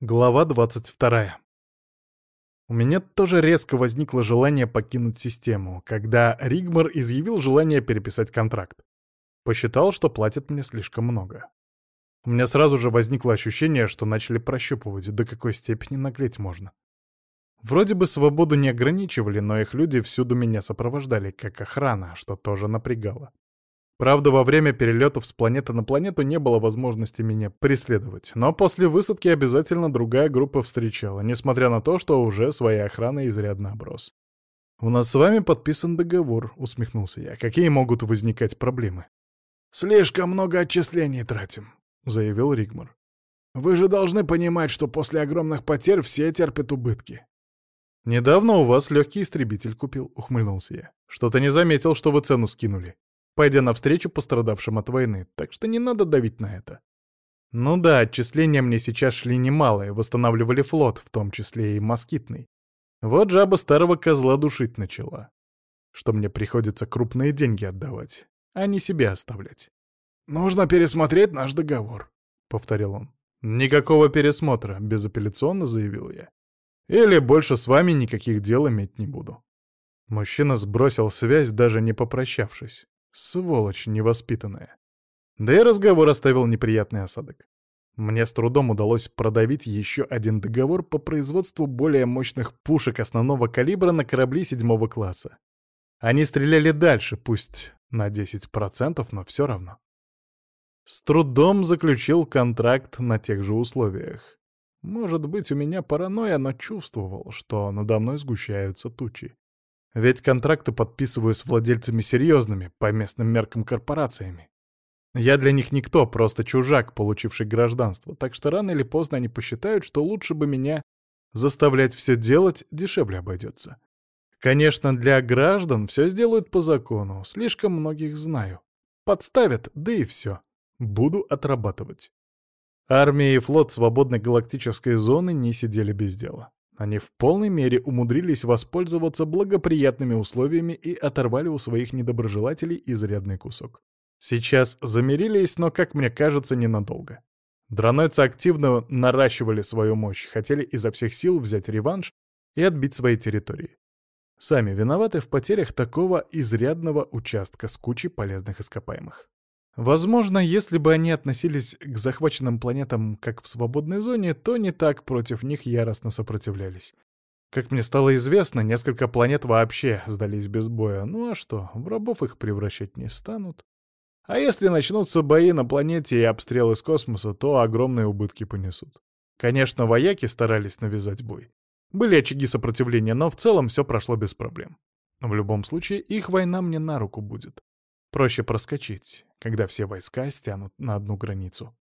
Глава 22. У меня тоже резко возникло желание покинуть систему, когда Ригмар изъявил желание переписать контракт. Посчитал, что платят мне слишком много. У меня сразу же возникло ощущение, что начали прощупывать, до какой степени наглеть можно. Вроде бы свободу не ограничивали, но их люди всюду меня сопровождали, как охрана, что тоже напрягало. Правда, во время перелетов с планеты на планету не было возможности меня преследовать, но после высадки обязательно другая группа встречала, несмотря на то, что уже своей охраной изрядно оброс. «У нас с вами подписан договор», — усмехнулся я. «Какие могут возникать проблемы?» «Слишком много отчислений тратим», — заявил Ригмар. «Вы же должны понимать, что после огромных потерь все терпят убытки». «Недавно у вас легкий истребитель купил», — ухмыльнулся я. «Что-то не заметил, что вы цену скинули» пойдя навстречу пострадавшим от войны, так что не надо давить на это. Ну да, отчисления мне сейчас шли немалые, восстанавливали флот, в том числе и москитный. Вот жаба старого козла душить начала. Что мне приходится крупные деньги отдавать, а не себе оставлять. «Нужно пересмотреть наш договор», — повторил он. «Никакого пересмотра», — безапелляционно заявил я. «Или больше с вами никаких дел иметь не буду». Мужчина сбросил связь, даже не попрощавшись. Сволочь невоспитанная. Да и разговор оставил неприятный осадок. Мне с трудом удалось продавить еще один договор по производству более мощных пушек основного калибра на корабли седьмого класса. Они стреляли дальше, пусть на 10%, но все равно. С трудом заключил контракт на тех же условиях. Может быть, у меня паранойя, но чувствовал, что надо мной сгущаются тучи. Ведь контракты подписываю с владельцами серьезными, по местным меркам корпорациями. Я для них никто, просто чужак, получивший гражданство, так что рано или поздно они посчитают, что лучше бы меня заставлять все делать дешевле обойдется. Конечно, для граждан все сделают по закону, слишком многих знаю. Подставят, да и все. Буду отрабатывать. Армия и флот свободной галактической зоны не сидели без дела. Они в полной мере умудрились воспользоваться благоприятными условиями и оторвали у своих недоброжелателей изрядный кусок. Сейчас замирились, но, как мне кажется, ненадолго. Дранойцы активно наращивали свою мощь, хотели изо всех сил взять реванш и отбить свои территории. Сами виноваты в потерях такого изрядного участка с кучей полезных ископаемых. Возможно, если бы они относились к захваченным планетам как в свободной зоне, то не так против них яростно сопротивлялись. Как мне стало известно, несколько планет вообще сдались без боя. Ну а что, в рабов их превращать не станут. А если начнутся бои на планете и обстрелы из космоса, то огромные убытки понесут. Конечно, вояки старались навязать бой. Были очаги сопротивления, но в целом все прошло без проблем. В любом случае, их война мне на руку будет. Проще проскочить, когда все войска стянут на одну границу.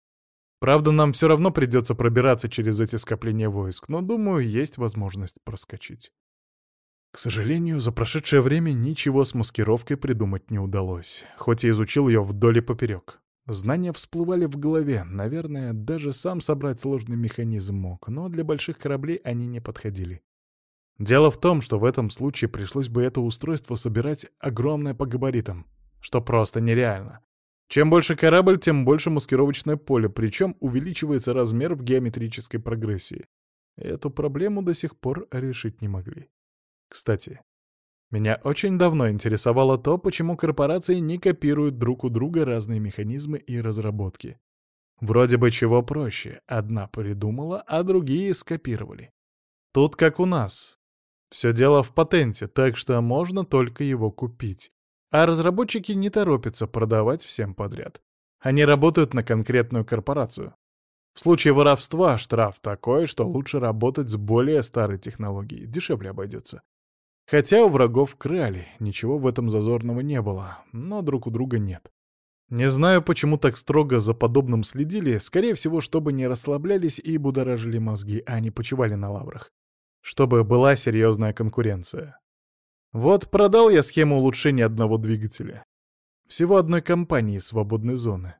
Правда, нам все равно придется пробираться через эти скопления войск, но, думаю, есть возможность проскочить. К сожалению, за прошедшее время ничего с маскировкой придумать не удалось, хоть и изучил ее вдоль и поперек. Знания всплывали в голове, наверное, даже сам собрать сложный механизм мог, но для больших кораблей они не подходили. Дело в том, что в этом случае пришлось бы это устройство собирать огромное по габаритам, что просто нереально. Чем больше корабль, тем больше маскировочное поле, причем увеличивается размер в геометрической прогрессии. Эту проблему до сих пор решить не могли. Кстати, меня очень давно интересовало то, почему корпорации не копируют друг у друга разные механизмы и разработки. Вроде бы чего проще. Одна придумала, а другие скопировали. Тут как у нас. Все дело в патенте, так что можно только его купить. А разработчики не торопятся продавать всем подряд. Они работают на конкретную корпорацию. В случае воровства штраф такой, что лучше работать с более старой технологией, дешевле обойдется. Хотя у врагов крали, ничего в этом зазорного не было, но друг у друга нет. Не знаю, почему так строго за подобным следили, скорее всего, чтобы не расслаблялись и будоражили мозги, а не почивали на лаврах. Чтобы была серьезная конкуренция. Вот продал я схему улучшения одного двигателя. Всего одной компании свободной зоны.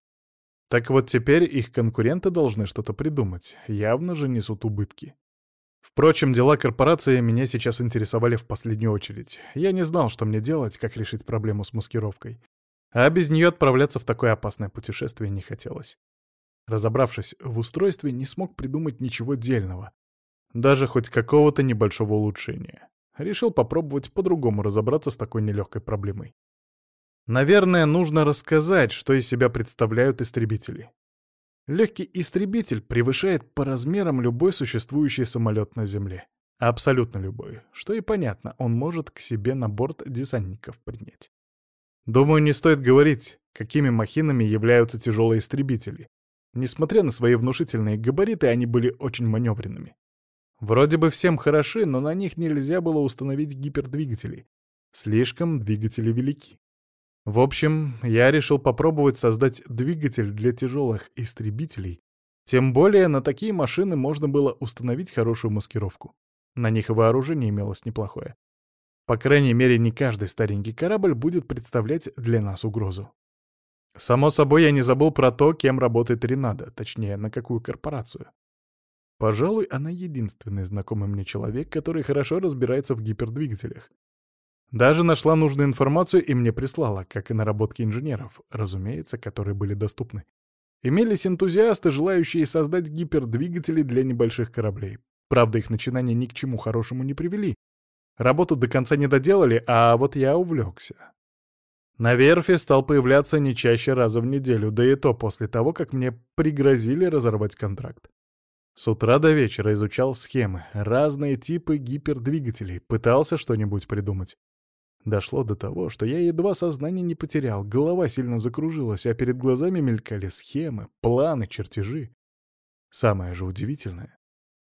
Так вот теперь их конкуренты должны что-то придумать, явно же несут убытки. Впрочем, дела корпорации меня сейчас интересовали в последнюю очередь. Я не знал, что мне делать, как решить проблему с маскировкой. А без нее отправляться в такое опасное путешествие не хотелось. Разобравшись в устройстве, не смог придумать ничего дельного. Даже хоть какого-то небольшого улучшения. Решил попробовать по-другому разобраться с такой нелегкой проблемой. Наверное, нужно рассказать, что из себя представляют истребители. Легкий истребитель превышает по размерам любой существующий самолет на Земле. Абсолютно любой. Что и понятно, он может к себе на борт десантников принять. Думаю, не стоит говорить, какими махинами являются тяжелые истребители. Несмотря на свои внушительные габариты, они были очень маневренными. Вроде бы всем хороши, но на них нельзя было установить гипердвигатели. Слишком двигатели велики. В общем, я решил попробовать создать двигатель для тяжелых истребителей. Тем более на такие машины можно было установить хорошую маскировку. На них вооружение имелось неплохое. По крайней мере, не каждый старенький корабль будет представлять для нас угрозу. Само собой, я не забыл про то, кем работает Ренада, точнее, на какую корпорацию. Пожалуй, она единственный знакомый мне человек, который хорошо разбирается в гипердвигателях. Даже нашла нужную информацию и мне прислала, как и наработки инженеров, разумеется, которые были доступны. Имелись энтузиасты, желающие создать гипердвигатели для небольших кораблей. Правда, их начинания ни к чему хорошему не привели. Работу до конца не доделали, а вот я увлекся. На верфи стал появляться не чаще раза в неделю, да и то после того, как мне пригрозили разорвать контракт. С утра до вечера изучал схемы, разные типы гипердвигателей, пытался что-нибудь придумать. Дошло до того, что я едва сознание не потерял, голова сильно закружилась, а перед глазами мелькали схемы, планы, чертежи. Самое же удивительное,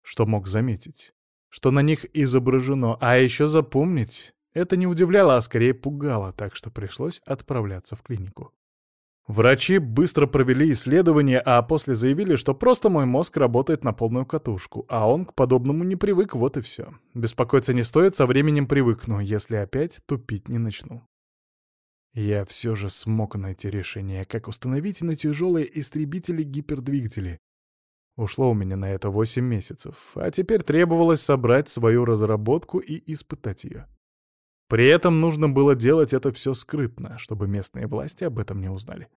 что мог заметить, что на них изображено, а еще запомнить, это не удивляло, а скорее пугало, так что пришлось отправляться в клинику. Врачи быстро провели исследование, а после заявили, что просто мой мозг работает на полную катушку, а он к подобному не привык, вот и все. Беспокоиться не стоит, со временем привыкну, если опять тупить не начну. Я все же смог найти решение, как установить на тяжелые истребители-гипердвигатели. Ушло у меня на это 8 месяцев, а теперь требовалось собрать свою разработку и испытать ее. При этом нужно было делать это все скрытно, чтобы местные власти об этом не узнали.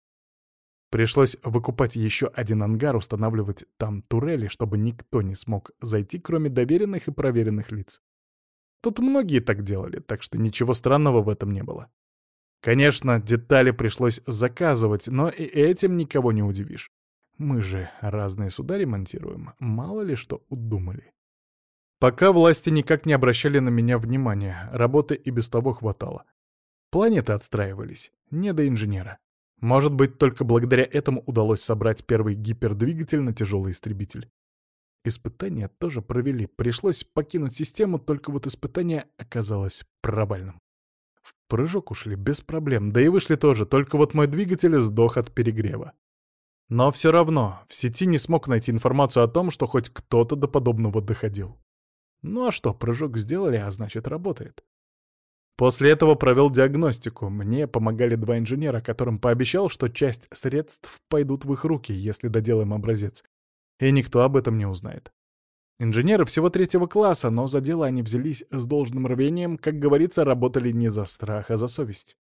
Пришлось выкупать еще один ангар, устанавливать там турели, чтобы никто не смог зайти, кроме доверенных и проверенных лиц. Тут многие так делали, так что ничего странного в этом не было. Конечно, детали пришлось заказывать, но и этим никого не удивишь. Мы же разные суда ремонтируем, мало ли что удумали. Пока власти никак не обращали на меня внимания, работы и без того хватало. Планеты отстраивались, не до инженера. Может быть, только благодаря этому удалось собрать первый гипердвигатель на тяжелый истребитель. Испытания тоже провели, пришлось покинуть систему, только вот испытание оказалось провальным. В прыжок ушли без проблем, да и вышли тоже, только вот мой двигатель сдох от перегрева. Но все равно в сети не смог найти информацию о том, что хоть кто-то до подобного доходил. Ну а что, прыжок сделали, а значит работает. После этого провел диагностику. Мне помогали два инженера, которым пообещал, что часть средств пойдут в их руки, если доделаем образец. И никто об этом не узнает. Инженеры всего третьего класса, но за дело они взялись с должным рвением, как говорится, работали не за страх, а за совесть.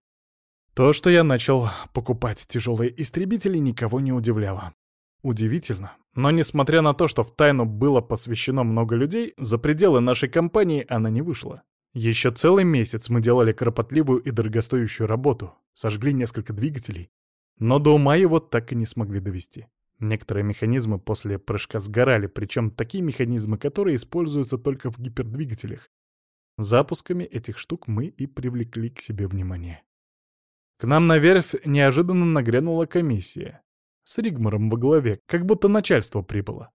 То, что я начал покупать тяжелые истребители, никого не удивляло. Удивительно, но несмотря на то, что в тайну было посвящено много людей, за пределы нашей компании она не вышла. Еще целый месяц мы делали кропотливую и дорогостоящую работу, сожгли несколько двигателей, но до ума его так и не смогли довести. Некоторые механизмы после прыжка сгорали, причем такие механизмы, которые используются только в гипердвигателях. Запусками этих штук мы и привлекли к себе внимание. К нам на верфь неожиданно нагрянула комиссия с Ригмаром во главе, как будто начальство прибыло.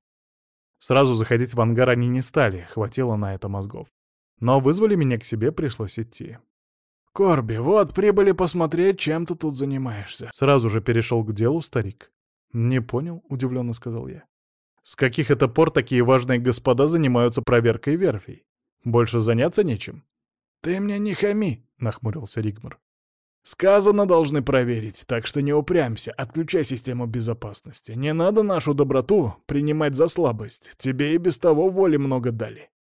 Сразу заходить в ангар они не стали, хватило на это мозгов. Но вызвали меня к себе, пришлось идти. «Корби, вот прибыли посмотреть, чем ты тут занимаешься». Сразу же перешел к делу старик. «Не понял», — удивленно сказал я. «С каких это пор такие важные господа занимаются проверкой верфей? Больше заняться нечем?» «Ты мне не хами», — нахмурился Ригмар. Сказано, должны проверить, так что не упрямься, отключай систему безопасности. Не надо нашу доброту принимать за слабость, тебе и без того воли много дали.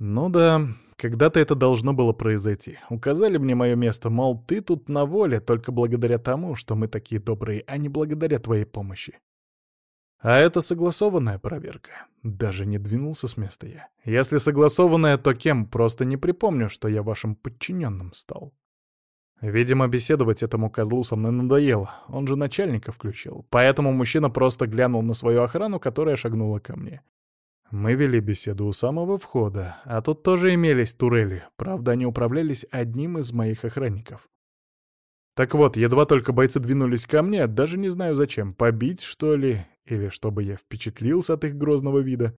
Ну да, когда-то это должно было произойти. Указали мне мое место, мол, ты тут на воле только благодаря тому, что мы такие добрые, а не благодаря твоей помощи. А это согласованная проверка. Даже не двинулся с места я. Если согласованная, то кем? Просто не припомню, что я вашим подчиненным стал. Видимо, беседовать этому козлу со мной надоело. Он же начальника включил. Поэтому мужчина просто глянул на свою охрану, которая шагнула ко мне. Мы вели беседу у самого входа, а тут тоже имелись турели. Правда, они управлялись одним из моих охранников. Так вот, едва только бойцы двинулись ко мне, даже не знаю зачем, побить, что ли, или чтобы я впечатлился от их грозного вида.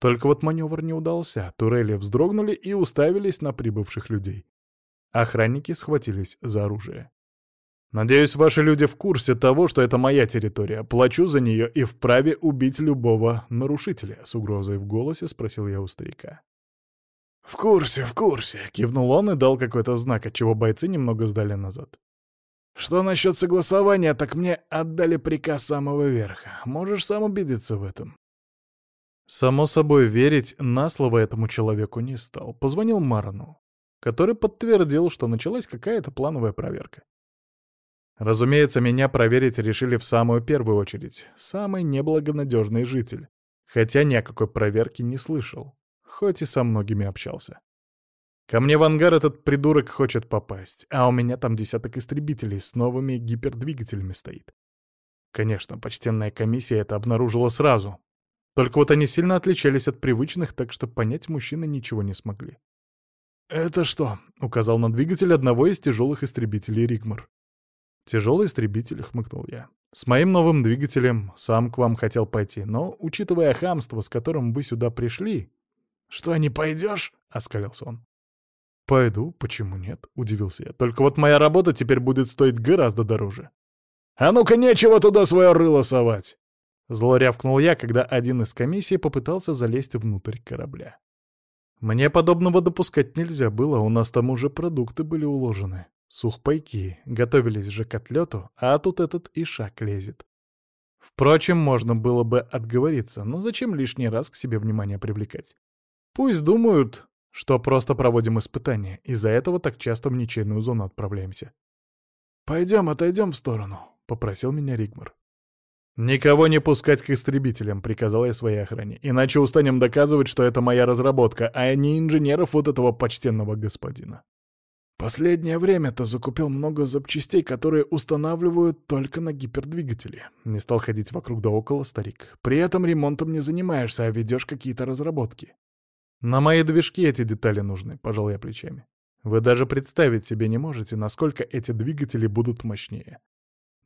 Только вот маневр не удался, турели вздрогнули и уставились на прибывших людей. Охранники схватились за оружие. «Надеюсь, ваши люди в курсе того, что это моя территория. Плачу за нее и вправе убить любого нарушителя», — с угрозой в голосе спросил я у старика. «В курсе, в курсе», — кивнул он и дал какой-то знак, отчего бойцы немного сдали назад. «Что насчет согласования, так мне отдали приказ самого верха. Можешь сам убедиться в этом». Само собой, верить на слово этому человеку не стал. Позвонил Марану который подтвердил, что началась какая-то плановая проверка. Разумеется, меня проверить решили в самую первую очередь. Самый неблагонадежный житель. Хотя ни о какой проверке не слышал. Хоть и со многими общался. Ко мне в ангар этот придурок хочет попасть, а у меня там десяток истребителей с новыми гипердвигателями стоит. Конечно, почтенная комиссия это обнаружила сразу. Только вот они сильно отличались от привычных, так что понять мужчины ничего не смогли. «Это что?» — указал на двигатель одного из тяжелых истребителей Ригмар. «Тяжелый истребитель», — хмыкнул я. «С моим новым двигателем сам к вам хотел пойти, но, учитывая хамство, с которым вы сюда пришли...» «Что, не пойдешь?» — оскалился он. «Пойду, почему нет?» — удивился я. «Только вот моя работа теперь будет стоить гораздо дороже». «А ну-ка, нечего туда свое рыло совать!» Зло рявкнул я, когда один из комиссии попытался залезть внутрь корабля. Мне подобного допускать нельзя было, у нас там уже продукты были уложены. Сухпайки, готовились же к отлету, а тут этот и шаг лезет. Впрочем, можно было бы отговориться, но зачем лишний раз к себе внимание привлекать? Пусть думают, что просто проводим испытания, из-за этого так часто в ничейную зону отправляемся. «Пойдем, отойдем в сторону», — попросил меня Ригмар. «Никого не пускать к истребителям», — приказал я своей охране. «Иначе устанем доказывать, что это моя разработка, а не инженеров вот этого почтенного господина». «Последнее время ты закупил много запчастей, которые устанавливают только на гипердвигатели». Не стал ходить вокруг да около старик. «При этом ремонтом не занимаешься, а ведешь какие-то разработки». «На мои движки эти детали нужны», — пожал я плечами. «Вы даже представить себе не можете, насколько эти двигатели будут мощнее.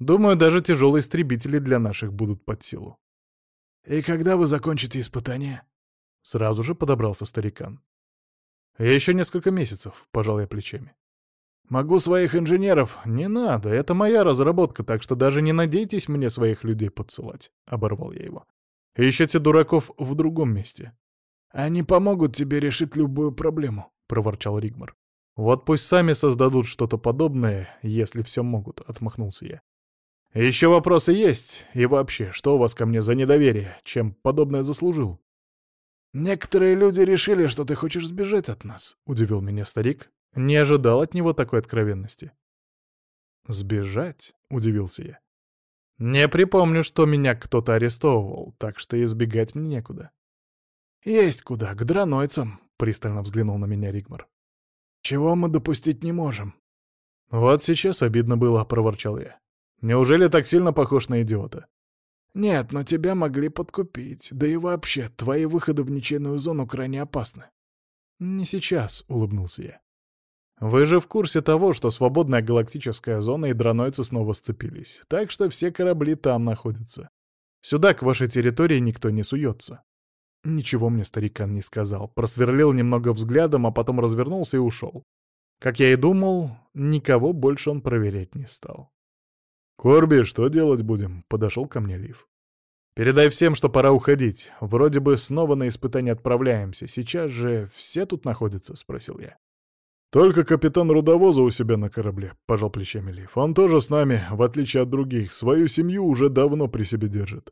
Думаю, даже тяжелые истребители для наших будут под силу. «И когда вы закончите испытание?» Сразу же подобрался старикан. «Я еще несколько месяцев», — пожал я плечами. «Могу своих инженеров. Не надо, это моя разработка, так что даже не надейтесь мне своих людей подсылать», — оборвал я его. «Ищите дураков в другом месте». «Они помогут тебе решить любую проблему», — проворчал Ригмар. «Вот пусть сами создадут что-то подобное, если все могут», — отмахнулся я. «Еще вопросы есть? И вообще, что у вас ко мне за недоверие? Чем подобное заслужил?» «Некоторые люди решили, что ты хочешь сбежать от нас», — удивил меня старик. Не ожидал от него такой откровенности. «Сбежать?» — удивился я. «Не припомню, что меня кто-то арестовывал, так что избегать мне некуда». «Есть куда, к дранойцам», — пристально взглянул на меня Ригмар. «Чего мы допустить не можем?» «Вот сейчас обидно было», — проворчал я. Неужели так сильно похож на идиота? Нет, но тебя могли подкупить. Да и вообще, твои выходы в ничейную зону крайне опасны. Не сейчас, улыбнулся я. Вы же в курсе того, что свободная галактическая зона и дранойцы снова сцепились, так что все корабли там находятся. Сюда, к вашей территории, никто не суется. Ничего мне старикан не сказал, просверлил немного взглядом, а потом развернулся и ушел. Как я и думал, никого больше он проверять не стал. «Корби, что делать будем?» — подошел ко мне Лив. «Передай всем, что пора уходить. Вроде бы снова на испытание отправляемся. Сейчас же все тут находятся?» — спросил я. «Только капитан рудовоза у себя на корабле», — пожал плечами Лив. «Он тоже с нами, в отличие от других. Свою семью уже давно при себе держит.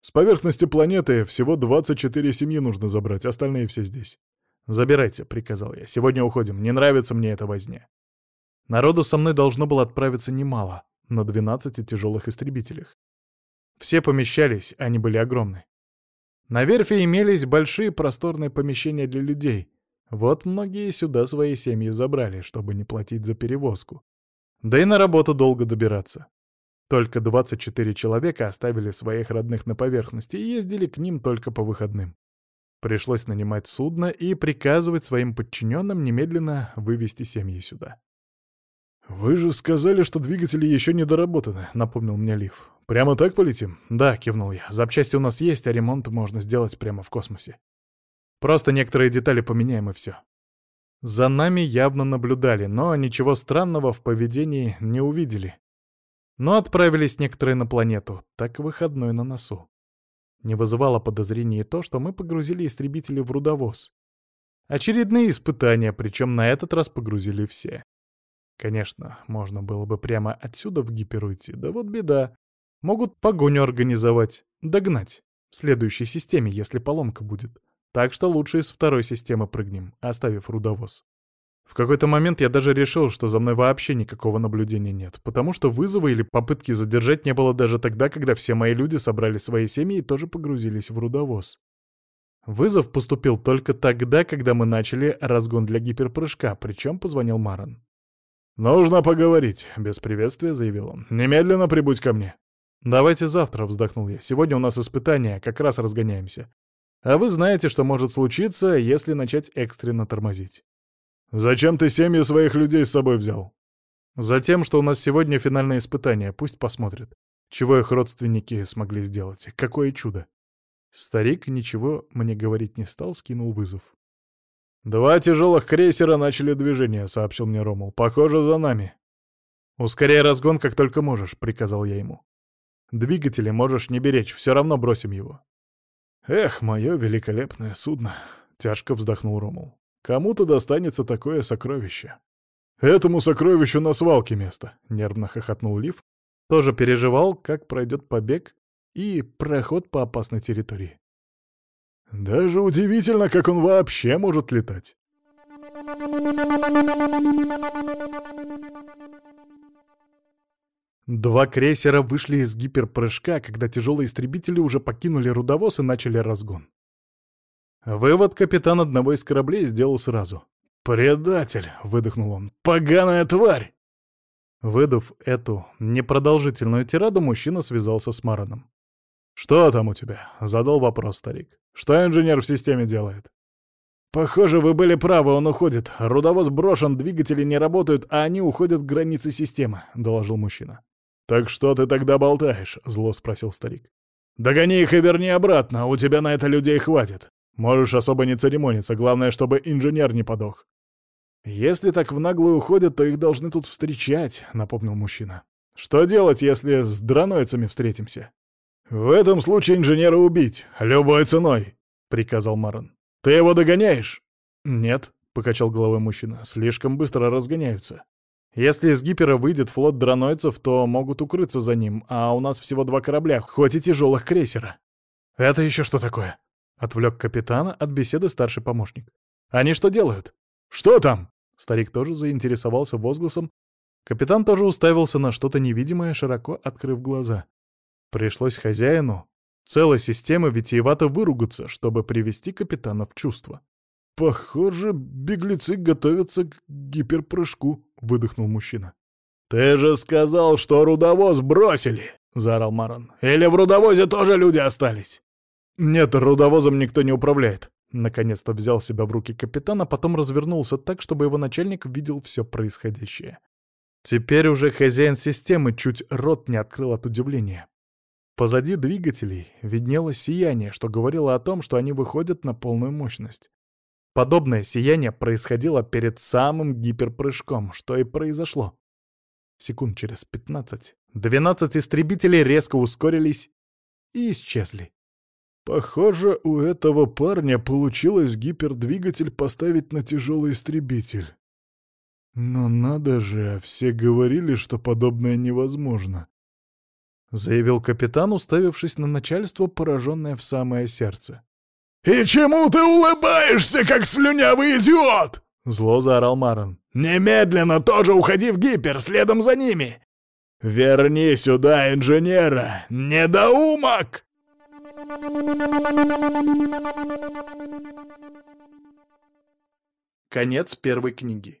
С поверхности планеты всего 24 семьи нужно забрать, остальные все здесь». «Забирайте», — приказал я. «Сегодня уходим. Не нравится мне эта возня». Народу со мной должно было отправиться немало, на 12 тяжелых истребителях. Все помещались, они были огромны. На верфи имелись большие просторные помещения для людей. Вот многие сюда свои семьи забрали, чтобы не платить за перевозку. Да и на работу долго добираться. Только 24 человека оставили своих родных на поверхности и ездили к ним только по выходным. Пришлось нанимать судно и приказывать своим подчиненным немедленно вывести семьи сюда. «Вы же сказали, что двигатели еще не доработаны», — напомнил мне Лив. «Прямо так полетим?» «Да», — кивнул я. «Запчасти у нас есть, а ремонт можно сделать прямо в космосе. Просто некоторые детали поменяем и все». За нами явно наблюдали, но ничего странного в поведении не увидели. Но отправились некоторые на планету, так выходной на носу. Не вызывало подозрений то, что мы погрузили истребители в рудовоз. Очередные испытания, причем на этот раз погрузили все. Конечно, можно было бы прямо отсюда в гипер уйти, да вот беда. Могут погоню организовать, догнать. В следующей системе, если поломка будет. Так что лучше из второй системы прыгнем, оставив рудовоз. В какой-то момент я даже решил, что за мной вообще никакого наблюдения нет, потому что вызова или попытки задержать не было даже тогда, когда все мои люди собрали свои семьи и тоже погрузились в рудовоз. Вызов поступил только тогда, когда мы начали разгон для гиперпрыжка, причем позвонил Маран. «Нужно поговорить», — без приветствия заявил он. «Немедленно прибудь ко мне». «Давайте завтра», — вздохнул я. «Сегодня у нас испытания, как раз разгоняемся. А вы знаете, что может случиться, если начать экстренно тормозить». «Зачем ты семьи своих людей с собой взял?» «Затем, что у нас сегодня финальное испытание, пусть посмотрят. Чего их родственники смогли сделать. Какое чудо!» Старик ничего мне говорить не стал, скинул вызов. «Два тяжелых крейсера начали движение», — сообщил мне Ромул. «Похоже, за нами». «Ускоряй разгон, как только можешь», — приказал я ему. «Двигатели можешь не беречь, все равно бросим его». «Эх, мое великолепное судно», — тяжко вздохнул Ромул. «Кому-то достанется такое сокровище». «Этому сокровищу на свалке место», — нервно хохотнул Лив. Тоже переживал, как пройдет побег и проход по опасной территории. Даже удивительно, как он вообще может летать. Два крейсера вышли из гиперпрыжка, когда тяжелые истребители уже покинули рудовоз и начали разгон. Вывод капитан одного из кораблей сделал сразу. «Предатель!» — выдохнул он. «Поганая тварь!» Выдав эту непродолжительную тираду, мужчина связался с Мараном. «Что там у тебя?» — задал вопрос старик. «Что инженер в системе делает?» «Похоже, вы были правы, он уходит. Рудовоз брошен, двигатели не работают, а они уходят к границе системы», — доложил мужчина. «Так что ты тогда болтаешь?» — зло спросил старик. «Догони их и верни обратно, у тебя на это людей хватит. Можешь особо не церемониться, главное, чтобы инженер не подох». «Если так в наглую уходят, то их должны тут встречать», — напомнил мужчина. «Что делать, если с дранойцами встретимся?» «В этом случае инженера убить, любой ценой», — приказал Марон. «Ты его догоняешь?» «Нет», — покачал головой мужчина, — «слишком быстро разгоняются. Если из гипера выйдет флот дранойцев, то могут укрыться за ним, а у нас всего два корабля, хоть и тяжелых крейсера». «Это еще что такое?» — отвлек капитана от беседы старший помощник. «Они что делают?» «Что там?» Старик тоже заинтересовался возгласом. Капитан тоже уставился на что-то невидимое, широко открыв глаза. Пришлось хозяину целой системы витиевато выругаться, чтобы привести капитана в чувство. «Похоже, беглецы готовятся к гиперпрыжку», — выдохнул мужчина. «Ты же сказал, что рудовоз бросили!» — заорал Марон. «Или в рудовозе тоже люди остались?» «Нет, рудовозом никто не управляет». Наконец-то взял себя в руки капитан, а потом развернулся так, чтобы его начальник видел все происходящее. Теперь уже хозяин системы чуть рот не открыл от удивления. Позади двигателей виднелось сияние, что говорило о том, что они выходят на полную мощность. Подобное сияние происходило перед самым гиперпрыжком, что и произошло. Секунд через пятнадцать двенадцать истребителей резко ускорились и исчезли. Похоже, у этого парня получилось гипердвигатель поставить на тяжелый истребитель. Но надо же, все говорили, что подобное невозможно. —— заявил капитан, уставившись на начальство, пораженное в самое сердце. «И чему ты улыбаешься, как слюнявый идиот?» — зло заорал Марон. «Немедленно тоже уходи в гипер, следом за ними! Верни сюда инженера, недоумок!» Конец первой книги.